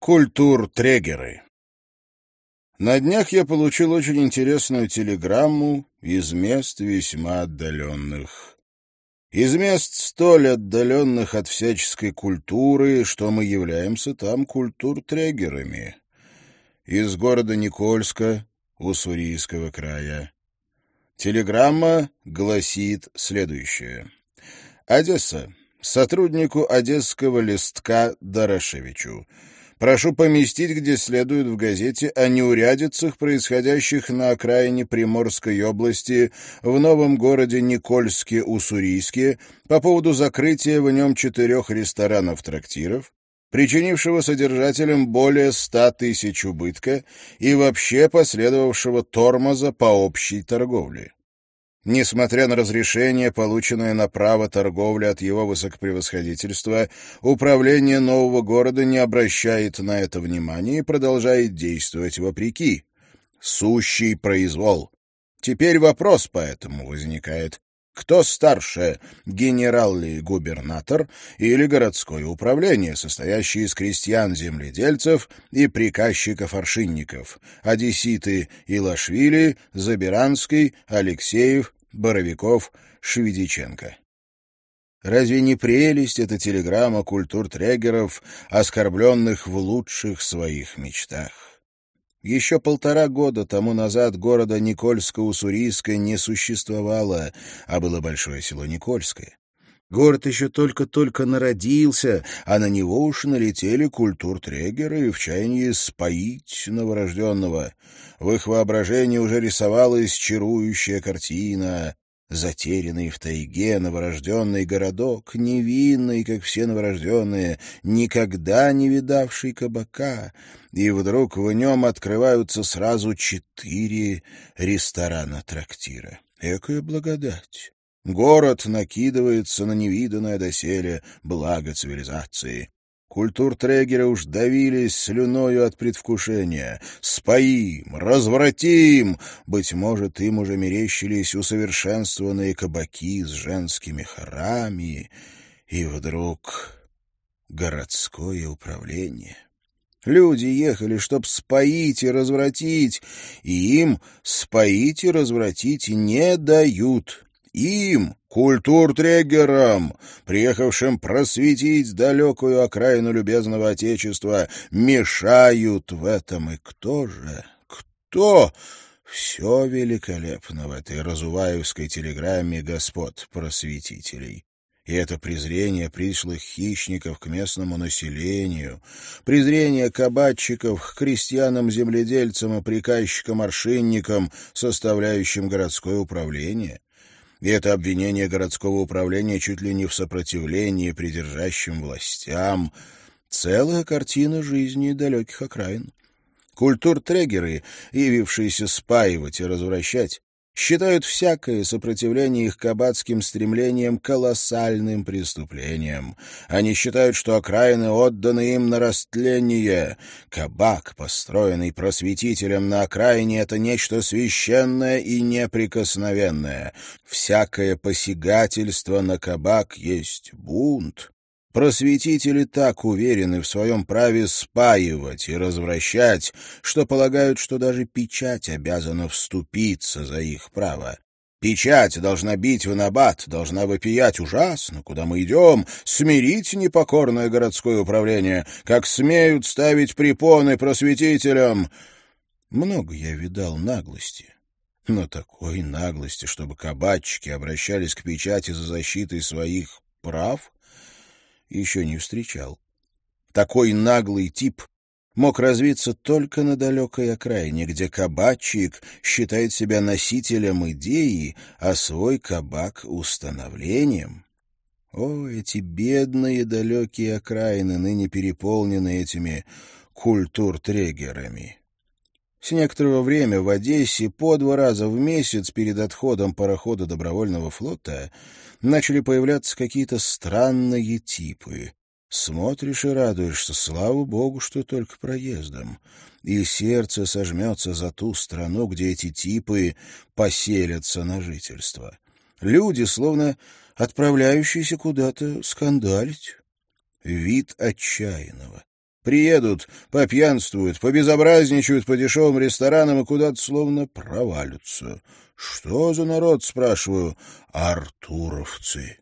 Культур-трегеры. На днях я получил очень интересную телеграмму из мест весьма отдаленных. Из мест столь отдаленных от всяческой культуры, что мы являемся там культур-трегерами. Из города Никольска, Уссурийского края. Телеграмма гласит следующее. Одесса. Сотруднику Одесского листка Дорошевичу. Прошу поместить, где следует в газете, о неурядицах, происходящих на окраине Приморской области в новом городе Никольске-Уссурийске по поводу закрытия в нем четырех ресторанов-трактиров, причинившего содержателям более ста тысяч убытка и вообще последовавшего тормоза по общей торговле. Несмотря на разрешение, полученное на право торговли от его высокопревосходительства, управление нового города не обращает на это внимания и продолжает действовать вопреки. Сущий произвол. Теперь вопрос поэтому возникает. Кто старше, генерал ли губернатор или городское управление, состоящее из крестьян-земледельцев и приказчиков-оршинников, одесситы Илашвили, Забиранский, Алексеев, Боровиков, Шведиченко? Разве не прелесть эта телеграмма культур-трегеров, оскорбленных в лучших своих мечтах? Еще полтора года тому назад города Никольско-Уссурийска не существовало, а было большое село Никольское. Город еще только-только народился, а на него уж налетели культуртрегеры в чаянии споить новорожденного. В их воображении уже рисовалась чарующая картина. Затерянный в тайге новорожденный городок, невинный, как все новорожденные, никогда не видавший кабака, и вдруг в нем открываются сразу четыре ресторана-трактира. Экая благодать! Город накидывается на невиданное доселе благо цивилизации. Культуртрегеры уж давились слюною от предвкушения. «Споим! Развратим!» Быть может, им уже мерещились усовершенствованные кабаки с женскими хорами. И вдруг городское управление. Люди ехали, чтоб споить и развратить, и им споить и развратить не дают. Им, культуртрегерам, приехавшим просветить далекую окраину любезного Отечества, мешают в этом. И кто же? Кто? Все великолепно в этой разуваевской телеграмме господ просветителей. И это презрение пришлых хищников к местному населению, презрение кабачиков к крестьянам-земледельцам и приказчикам-оршинникам, составляющим городское управление — и это обвинение городского управления чуть ли не в сопротивлении придержащим властям. Целая картина жизни далеких окраин. Культуртрегеры, явившиеся спаивать и развращать, считают всякое сопротивление их кабацким стремлениям колоссальным преступлением. Они считают, что окраины отданы им на растление. Кабак, построенный просветителем на окраине, — это нечто священное и неприкосновенное. Всякое посягательство на кабак есть бунт. Просветители так уверены в своем праве спаивать и развращать, что полагают, что даже печать обязана вступиться за их право. Печать должна бить в набат, должна вопиять ужасно, куда мы идем, смирить непокорное городское управление, как смеют ставить препоны просветителям. Много я видал наглости, но такой наглости, чтобы кабачки обращались к печати за защитой своих прав — еще не встречал. Такой наглый тип мог развиться только на далекой окраине, где кабачик считает себя носителем идеи, а свой кабак — установлением. О, эти бедные далекие окраины, ныне переполнены этими культуртрегерами. С некоторого времени в Одессе по два раза в месяц перед отходом парохода добровольного флота начали появляться какие-то странные типы. Смотришь и радуешься, слава богу, что только проездом. И сердце сожмется за ту страну, где эти типы поселятся на жительство. Люди, словно отправляющиеся куда-то скандалить. Вид отчаянного, Приедут, попьянствуют, побезобразничают по дешевым ресторанам и куда-то словно провалятся. Что за народ, спрашиваю? Артуровцы.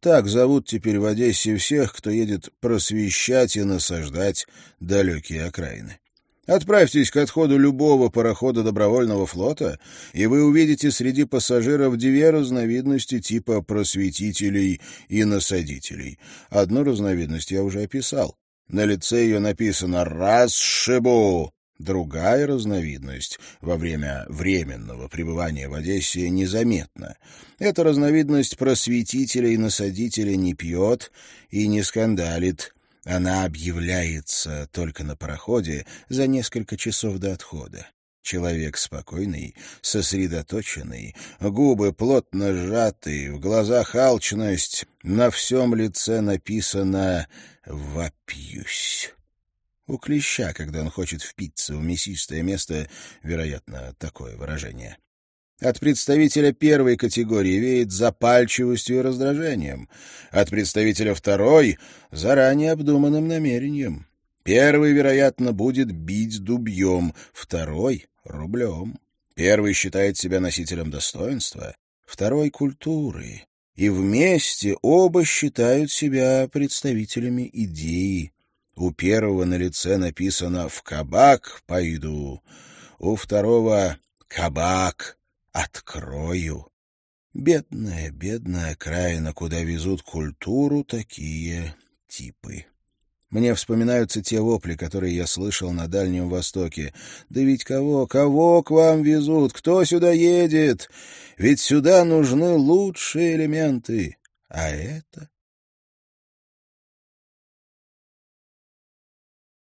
Так зовут теперь в Одессе всех, кто едет просвещать и насаждать далекие окраины. Отправьтесь к отходу любого парохода добровольного флота, и вы увидите среди пассажиров две разновидности типа просветителей и насадителей. Одну разновидность я уже описал. На лице ее написано «Расшибу». Другая разновидность во время временного пребывания в Одессе незаметна. Эта разновидность просветителя и насадителя не пьет и не скандалит, она объявляется только на пароходе за несколько часов до отхода. Человек спокойный, сосредоточенный, губы плотно сжаты, в глазах алчность, на всем лице написано «Вопьюсь». У клеща, когда он хочет впиться в мясистое место, вероятно, такое выражение. От представителя первой категории веет запальчивостью и раздражением. От представителя второй — заранее обдуманным намерением. Первый, вероятно, будет бить дубьем, второй — рублем. Первый считает себя носителем достоинства, второй — культуры. И вместе оба считают себя представителями идеи. У первого на лице написано «в кабак пойду», у второго «кабак открою. Бедная, бедная окраина, куда везут культуру такие типы. Мне вспоминаются те вопли, которые я слышал на Дальнем Востоке. «Да ведь кого, кого к вам везут? Кто сюда едет? Ведь сюда нужны лучшие элементы. А это